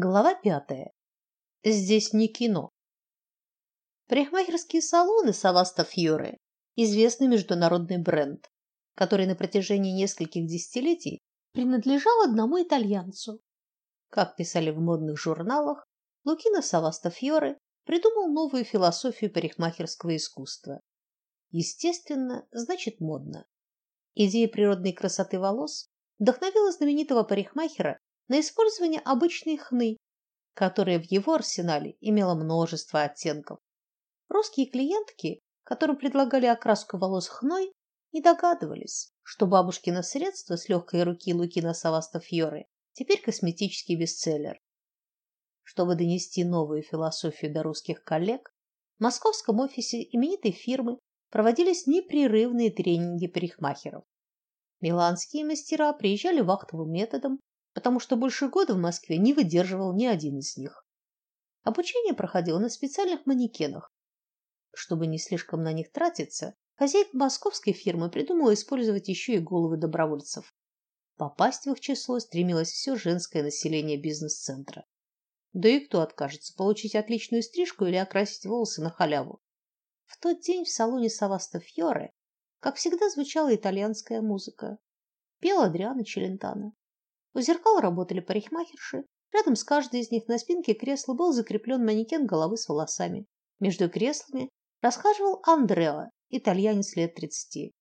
Глава пятая. Здесь не кино. Парикмахерские салоны Саваста Фьоре известный международный бренд, который на протяжении нескольких десятилетий принадлежал одному итальянцу. Как писали в модных журналах, Лукино Саваста Фьоре придумал новую философию парикмахерского искусства. Естественно, значит модно. Идея природной красоты волос вдохновила знаменитого парикмахера на использование обычной хны, которая в его арсенале имела множество оттенков. Русские клиентки, которым предлагали окраску волос хной, не догадывались, что бабушкино средство с легкой руки Лукина Саваста Фьоре теперь косметический бестселлер. Чтобы донести новую философию до русских коллег, в московском офисе именитой фирмы проводились непрерывные тренинги парикмахеров. Миланские мастера приезжали вахтовым методом потому что больше года в Москве не выдерживал ни один из них. Обучение проходило на специальных манекенах. Чтобы не слишком на них тратиться, хозяйка московской фирмы придумала использовать еще и головы добровольцев. Попасть в их число стремилось все женское население бизнес-центра. Да и кто откажется получить отличную стрижку или окрасить волосы на халяву? В тот день в салоне Саваста Фьоре, как всегда, звучала итальянская музыка. Пел Адриано Челентано. У зеркал работали парикмахерши. Рядом с каждой из них на спинке кресла был закреплен манекен головы с волосами. Между креслами расхаживал Андреа, итальянец лет тридцати.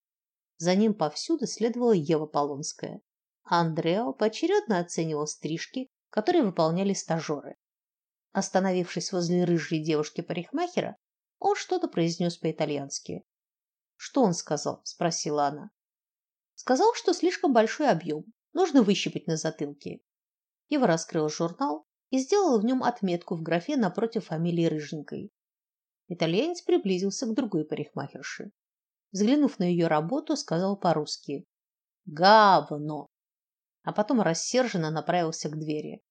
За ним повсюду следовала Ева Полонская. Андреа поочередно оценивал стрижки, которые выполняли стажеры. Остановившись возле рыжей девушки-парикмахера, он что-то произнес по-итальянски. "Что он сказал?" спросила она. "Сказал, что слишком большой объем. Нужно выщипать на затылке. Ева раскрыл журнал и сделала в нем отметку в графе напротив фамилии Рыженькой. Итальянец приблизился к другой парикмахерше. Взглянув на ее работу, сказал по-русски: "Говно". А потом рассерженно направился к двери.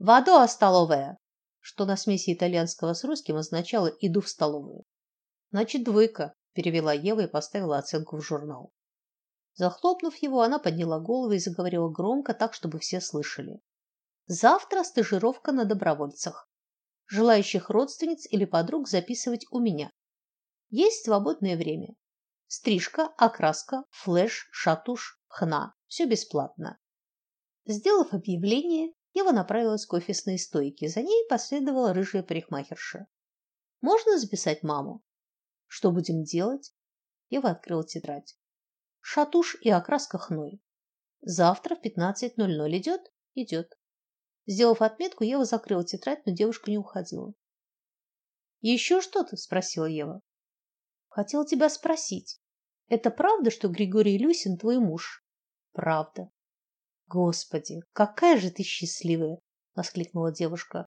"Вадо столовая", что на смеси итальянского с русским означало "иду в столовую". "Значит, двойка", перевела Ева и поставила оценку в журнал. Захлопнув его, она подняла голову и заговорила громко, так чтобы все слышали. Завтра стажировка на добровольцах. Желающих родственниц или подруг записывать у меня. Есть свободное время. Стрижка, окраска, флеш, шатуш, хна. Все бесплатно. Сделав объявление, Ева направилась к офисной стойке. За ней последовала рыжая парикмахерша. Можно записать маму? Что будем делать? Ева открыла тетрадь шатуш и окраска хной. Завтра в 15:00 идет? Идет. Сделав отметку, Ева закрыла тетрадь, но девушка не уходила. «Еще что-то? спросила Ева. Хотела тебя спросить. Это правда, что Григорий Люсин твой муж? Правда. Господи, какая же ты счастливая, воскликнула девушка.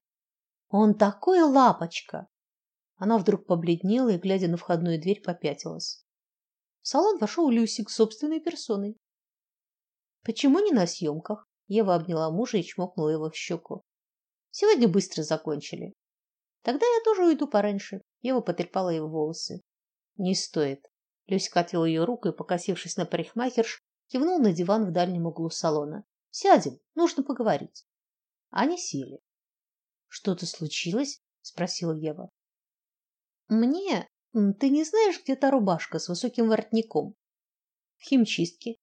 Он такой лапочка. Она вдруг побледнела и, глядя на входную дверь, попятилась. В салон вошел Люсик собственной персоной. Почему не на съемках?» Ева обняла мужа и чмокнула его в щеку. Сегодня быстро закончили. Тогда я тоже уйду пораньше. Ева потрепала его волосы. Не стоит. Люсик отвел ее руку и, покосившись на парикмахерш, кивнул на диван в дальнем углу салона. Сядем, нужно поговорить. Они сели. Что-то случилось? спросила Ева. Мне ты не знаешь, где та рубашка с высоким воротником? В химчистке.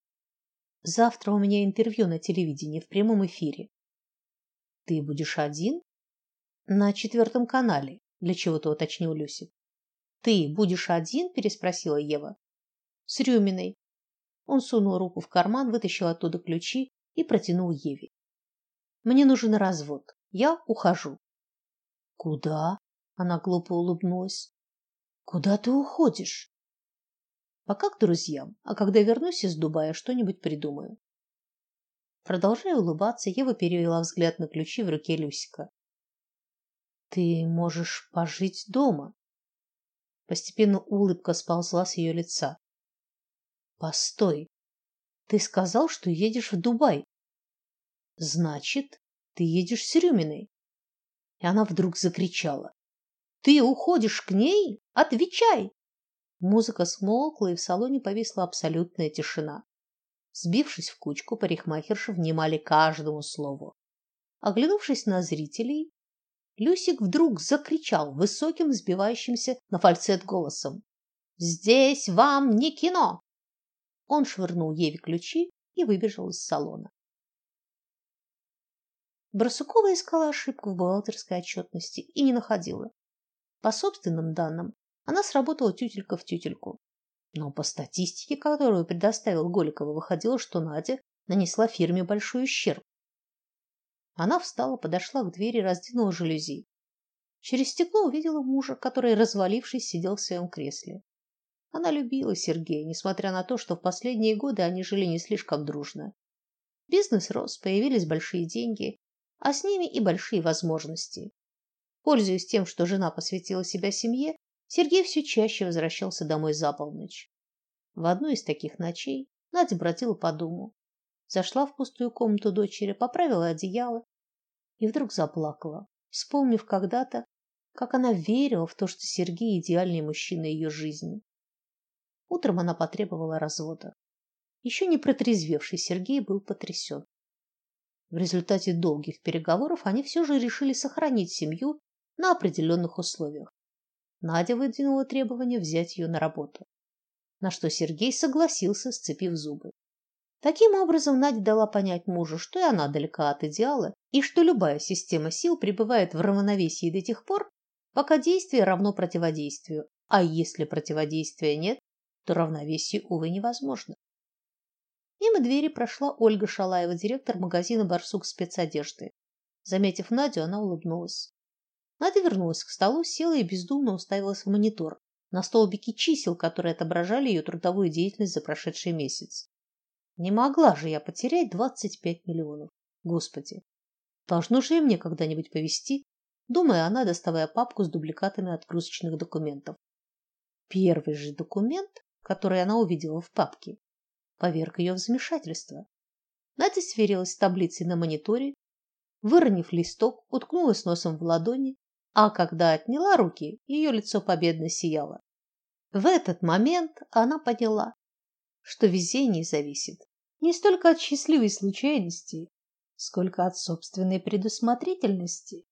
Завтра у меня интервью на телевидении в прямом эфире. Ты будешь один? На четвертом канале, для чего-то уточнил Люси. Ты будешь один? переспросила Ева. С Рюминой. Он сунул руку в карман, вытащил оттуда ключи и протянул Еве. Мне нужен развод. Я ухожу. Куда? Она глупо улыбнулась. Куда ты уходишь? Пока к друзьям, а когда вернусь из Дубая, что-нибудь придумаю. Продолжая улыбаться, Ева перевела взгляд на ключи в руке Люсика. Ты можешь пожить дома. Постепенно улыбка сползла с ее лица. Постой. Ты сказал, что едешь в Дубай. Значит, ты едешь с Рюминой. И она вдруг закричала: ты уходишь к ней? Отвечай. Музыка смолкла, и в салоне повисла абсолютная тишина. Сбившись в кучку, парикмахерши внимали каждому слову. Оглянувшись на зрителей, Люсик вдруг закричал высоким, сбивающимся на фальцет голосом: "Здесь вам не кино!" Он швырнул Еве ключи и выбежал из салона. Барсукова искала ошибку в бухгалтерской отчетности и не находила. По собственным данным, она сработала тютелька в тютельку. Но по статистике, которую предоставил Голикова, выходило, что Надя нанесла фирме большой ущерб. Она встала, подошла к двери, раздвинула жалюзи. Через стекло увидела мужа, который, развалившись, сидел в своем кресле. Она любила Сергея, несмотря на то, что в последние годы они жили не слишком дружно. Бизнес рос, появились большие деньги, а с ними и большие возможности. Пользуясь тем, что жена посвятила себя семье, Сергей все чаще возвращался домой за полночь. В одну из таких ночей Надя бродила по дому, зашла в пустую комнату дочери, поправила одеяло и вдруг заплакала, вспомнив когда-то, как она верила в то, что Сергей идеальный мужчина ее жизни. Утром она потребовала развода. Еще не протрезвевший Сергей был потрясен. В результате долгих переговоров они все же решили сохранить семью на определенных условиях. Надя выдвинула требование взять ее на работу, на что Сергей согласился, сцепив зубы. Таким образом, Надя дала понять мужу, что и она далека от идеала, и что любая система сил пребывает в равновесии до тех пор, пока действие равно противодействию, а если противодействия нет, то равновесие, увы, невозможно. Мимо двери прошла Ольга Шалаева, директор магазина «Барсук спецодежды». Заметив Надю, она улыбнулась. Надя вернулась к столу, села и бездумно уставилась в монитор, на столбики чисел, которые отображали ее трудовую деятельность за прошедший месяц. Не могла же я потерять двадцать пять миллионов. Господи, должно же и мне когда-нибудь повезти, думая она, доставая папку с дубликатами отгрузочных документов. Первый же документ, который она увидела в папке, поверг ее в замешательство. Надя сверилась с таблицей на мониторе, выронив листок, уткнулась носом в ладони, а когда отняла руки, ее лицо победно сияло. В этот момент она поняла, что везение зависит не столько от счастливой случайности, сколько от собственной предусмотрительности.